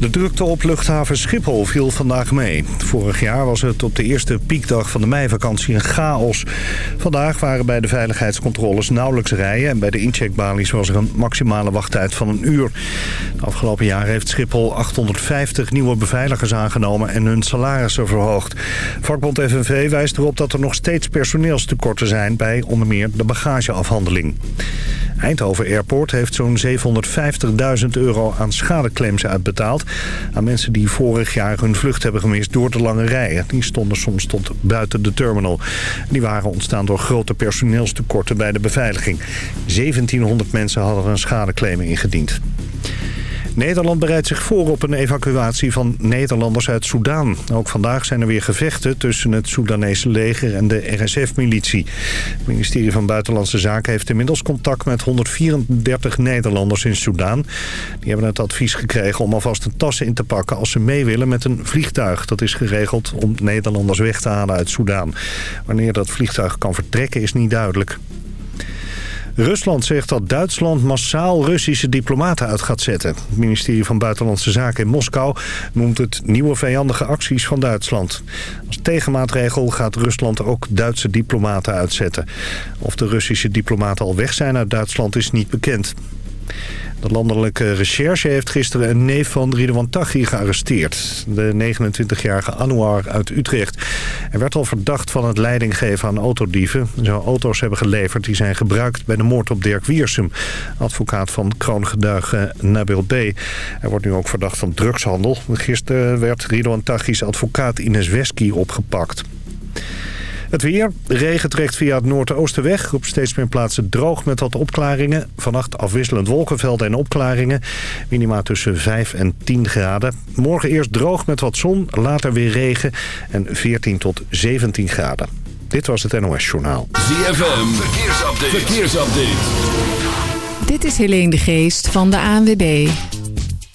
De drukte op luchthaven Schiphol viel vandaag mee. Vorig jaar was het op de eerste piekdag van de meivakantie een chaos. Vandaag waren bij de veiligheidscontroles nauwelijks rijen... en bij de incheckbalies was er een maximale wachttijd van een uur. Afgelopen jaar heeft Schiphol 850 nieuwe beveiligers aangenomen... en hun salarissen verhoogd. Vakbond FNV wijst erop dat er nog steeds personeelstekorten zijn... bij onder meer de bagageafhandeling. Eindhoven Airport heeft zo'n 750.000 euro aan schadeclaims uitbetaald... aan mensen die vorig jaar hun vlucht hebben gemist door de lange rijen. Die stonden soms tot buiten de terminal. Die waren ontstaan door grote personeelstekorten bij de beveiliging. 1700 mensen hadden een schadeclaim ingediend. Nederland bereidt zich voor op een evacuatie van Nederlanders uit Soedan. Ook vandaag zijn er weer gevechten tussen het Soedanese leger en de RSF-militie. Het ministerie van Buitenlandse Zaken heeft inmiddels contact met 134 Nederlanders in Soedan. Die hebben het advies gekregen om alvast een tassen in te pakken als ze mee willen met een vliegtuig. Dat is geregeld om Nederlanders weg te halen uit Soedan. Wanneer dat vliegtuig kan vertrekken is niet duidelijk. Rusland zegt dat Duitsland massaal Russische diplomaten uit gaat zetten. Het ministerie van Buitenlandse Zaken in Moskou noemt het nieuwe vijandige acties van Duitsland. Als tegenmaatregel gaat Rusland ook Duitse diplomaten uitzetten. Of de Russische diplomaten al weg zijn uit Duitsland is niet bekend. De landelijke recherche heeft gisteren een neef van Ridwan Taghi gearresteerd. De 29-jarige Anouar uit Utrecht. Hij werd al verdacht van het leidinggeven aan autodieven. Hij zou auto's hebben geleverd die zijn gebruikt bij de moord op Dirk Wiersum. Advocaat van kroongeduige Nabil B. Hij wordt nu ook verdacht van drugshandel. Gisteren werd Ridwan Taghi's advocaat Ines Wesky opgepakt. Het weer. regen trekt via het noordoosten weg. Op steeds meer plaatsen droog met wat opklaringen. Vannacht afwisselend wolkenvelden en opklaringen. Minima tussen 5 en 10 graden. Morgen eerst droog met wat zon, later weer regen en 14 tot 17 graden. Dit was het NOS Journaal. ZFM. Verkeersupdate. Verkeersupdate. Dit is Helene de Geest van de ANWB.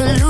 To.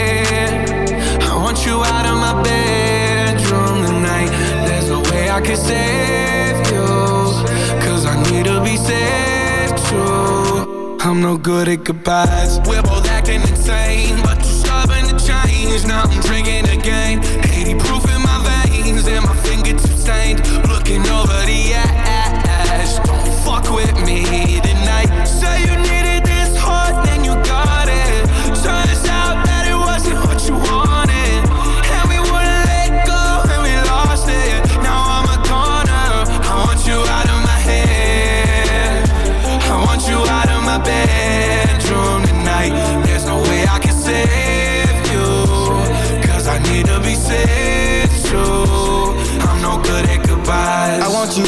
I can save you Cause I need to be saved too. I'm no good at goodbyes. We're both acting insane But you're stubborn to change. Now I'm drinking again. 80 proof in my veins And my fingertips stained. Looking over the ash. Don't fuck with me tonight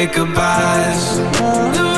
say goodbyes.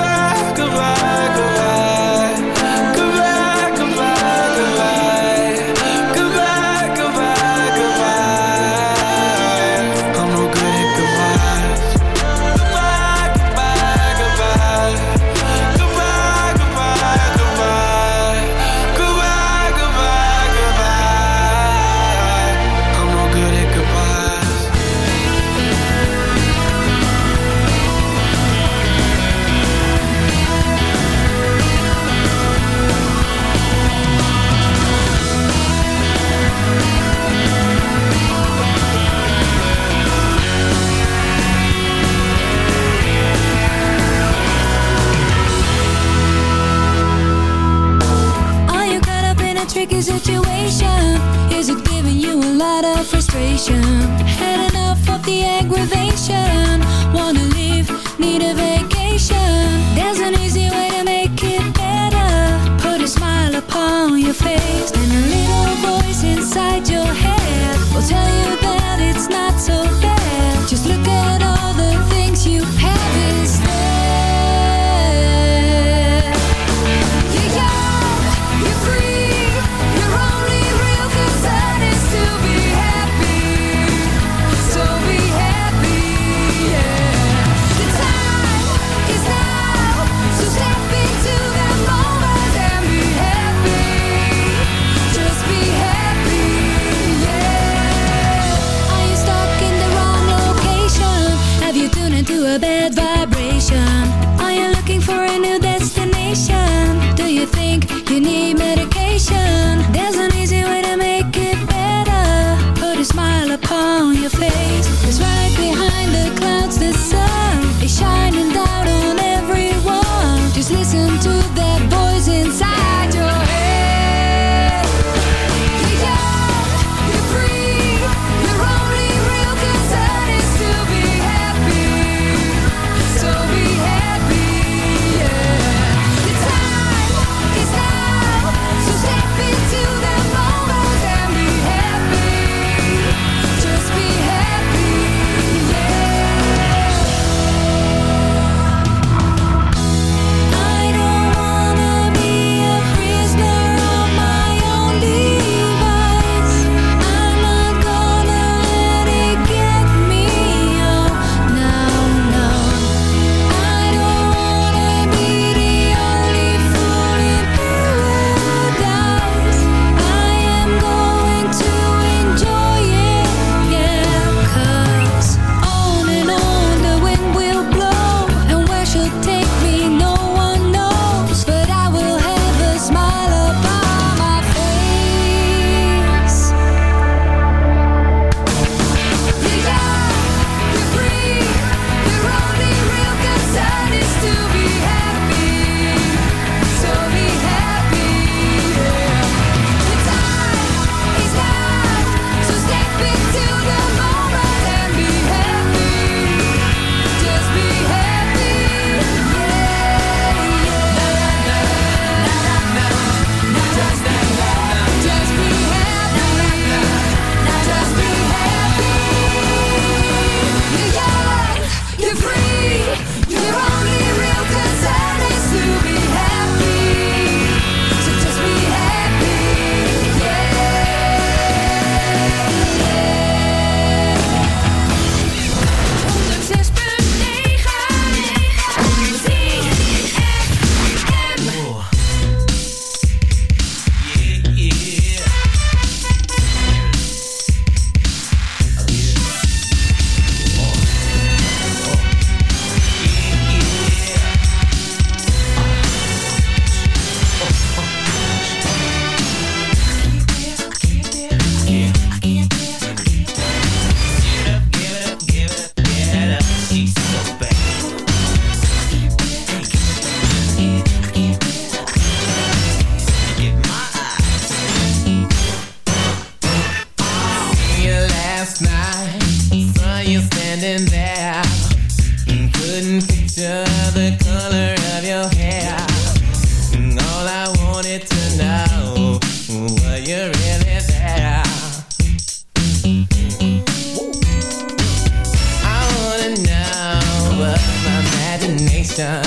destination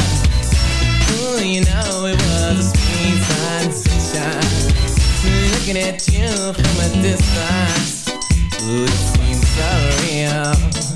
Ooh, you know it was a sweet sensation Looking at you from a distance. Ooh, it seems so real.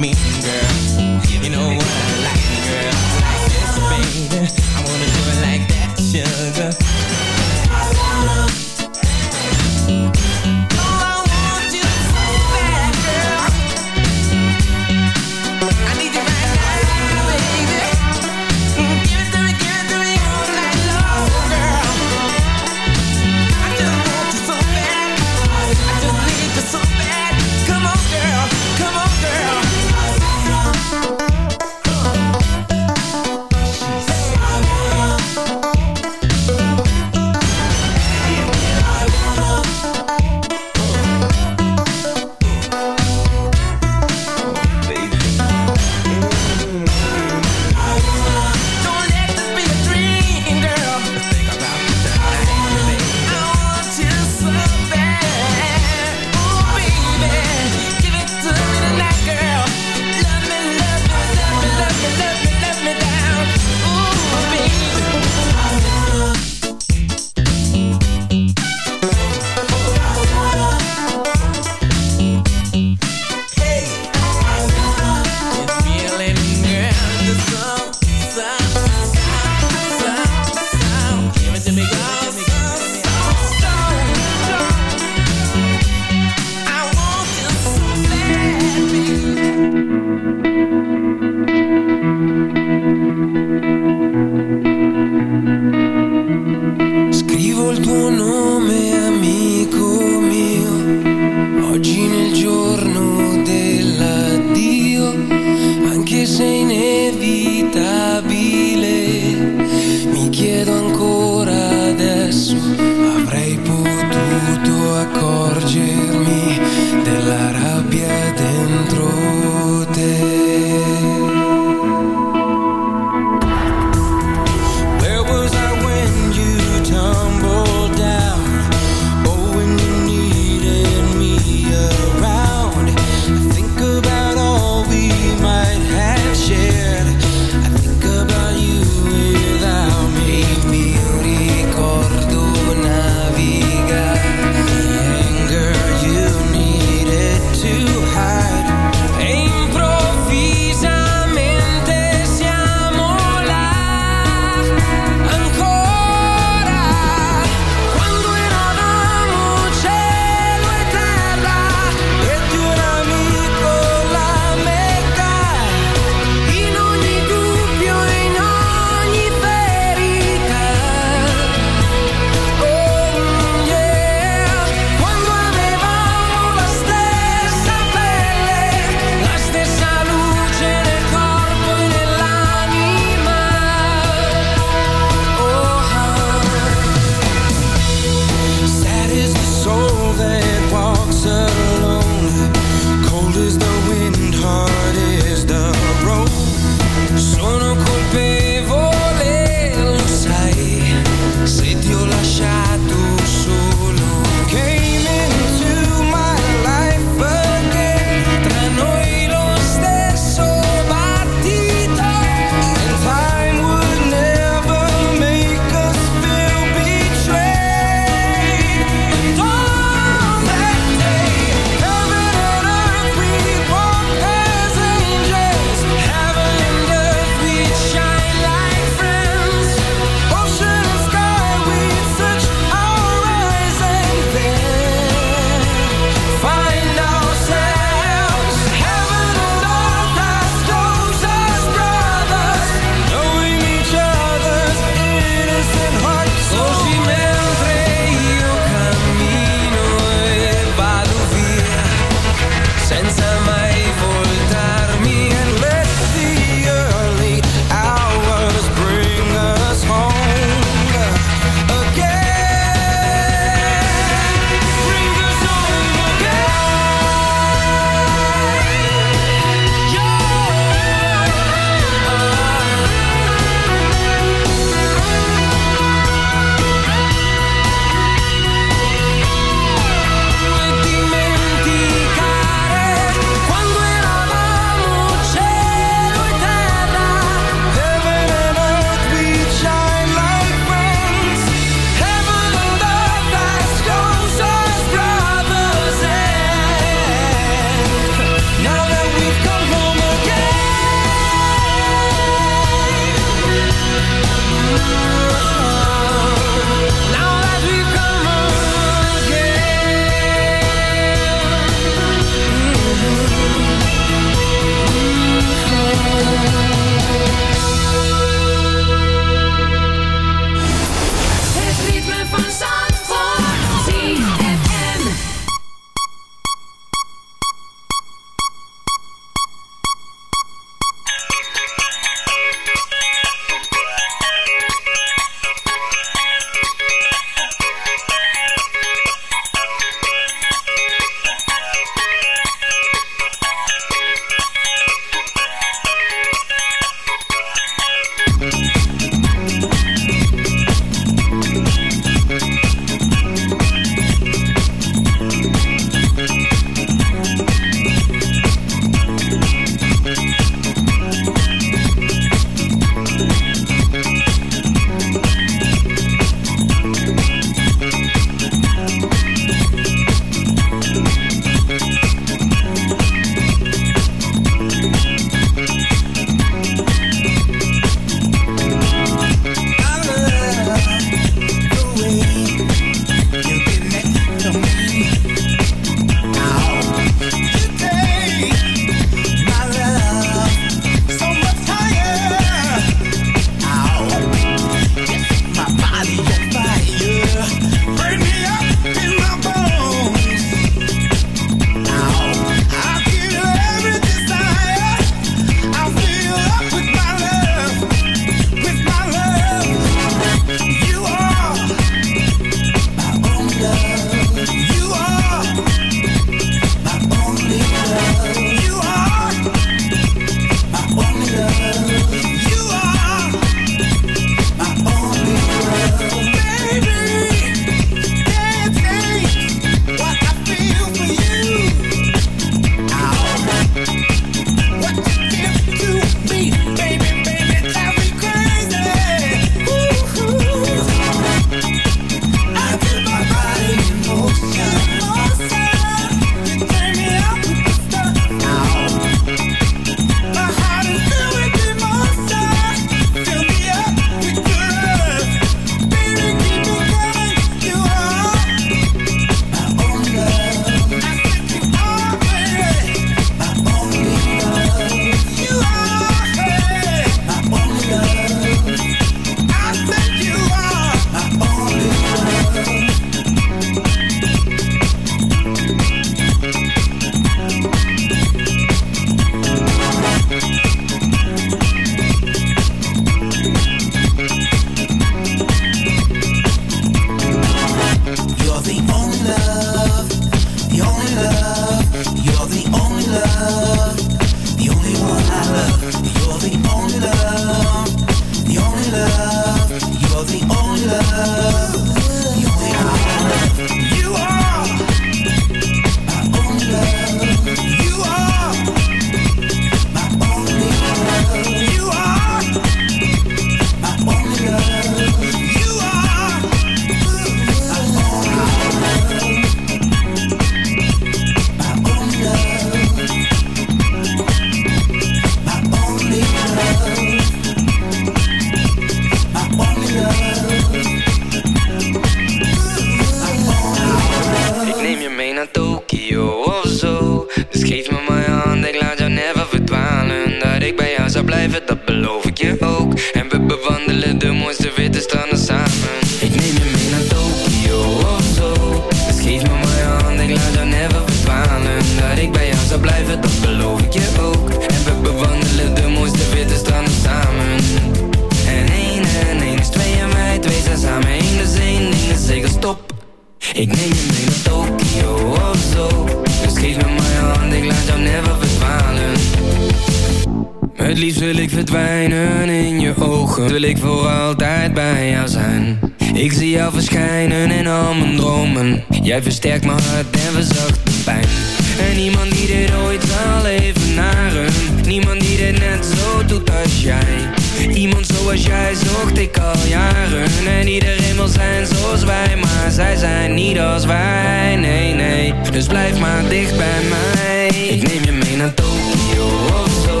Al En iedereen wil zijn zoals wij Maar zij zijn niet als wij, nee, nee Dus blijf maar dicht bij mij. Ik neem je mee naar Tokio of zo.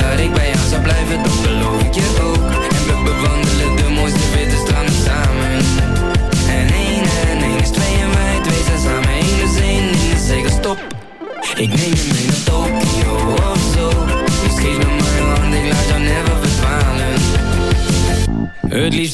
Dat ik bij jou zou blijven, dat beloof ik je ook. En we bewandelen de mooiste witte stranden samen. En één en één is twee en wij twee zijn samen één is één, één is zeker stop. Ik neem je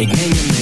Ik neem je mee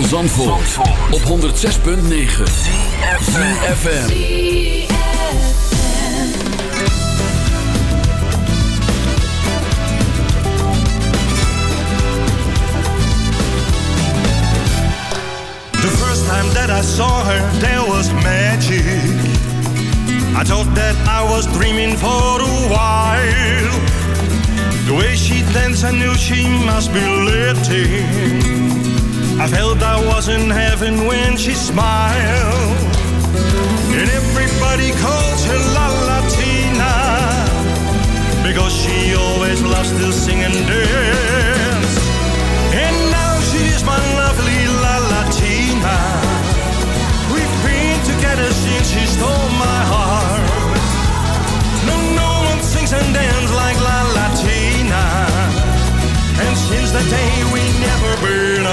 van Zandvoort, op 106.9 ZFM. The first time that I saw her, there was magic. I thought that I was dreaming for a while. The way she danced, I knew she must be lifting. I felt I was in heaven when she smiled. And everybody calls her La Latina because she always loves to sing and dance. And now she's my lovely La Latina. We've been together since she stole my heart. No, no one sings and dances like La Latina. And since that day we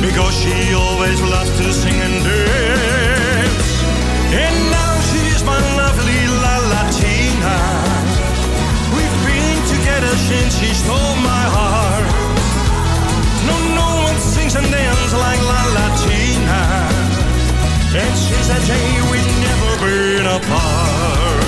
because she always loves to sing and dance. And now she's my lovely La Latina. We've been together since she stole my heart. No, no one sings and dances like La Latina. And since that day we've never been apart.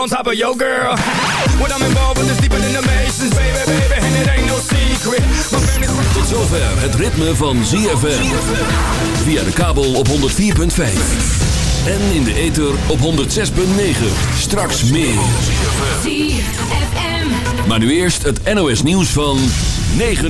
On top of your girl. what I'm involved with is deeper than the Masons, baby, baby. And it ain't no secret. My family's Tot zover het ritme van ZFM. Via de kabel op 104.5. En in de ether op 106.9. Straks meer. Maar nu eerst het NOS nieuws van 9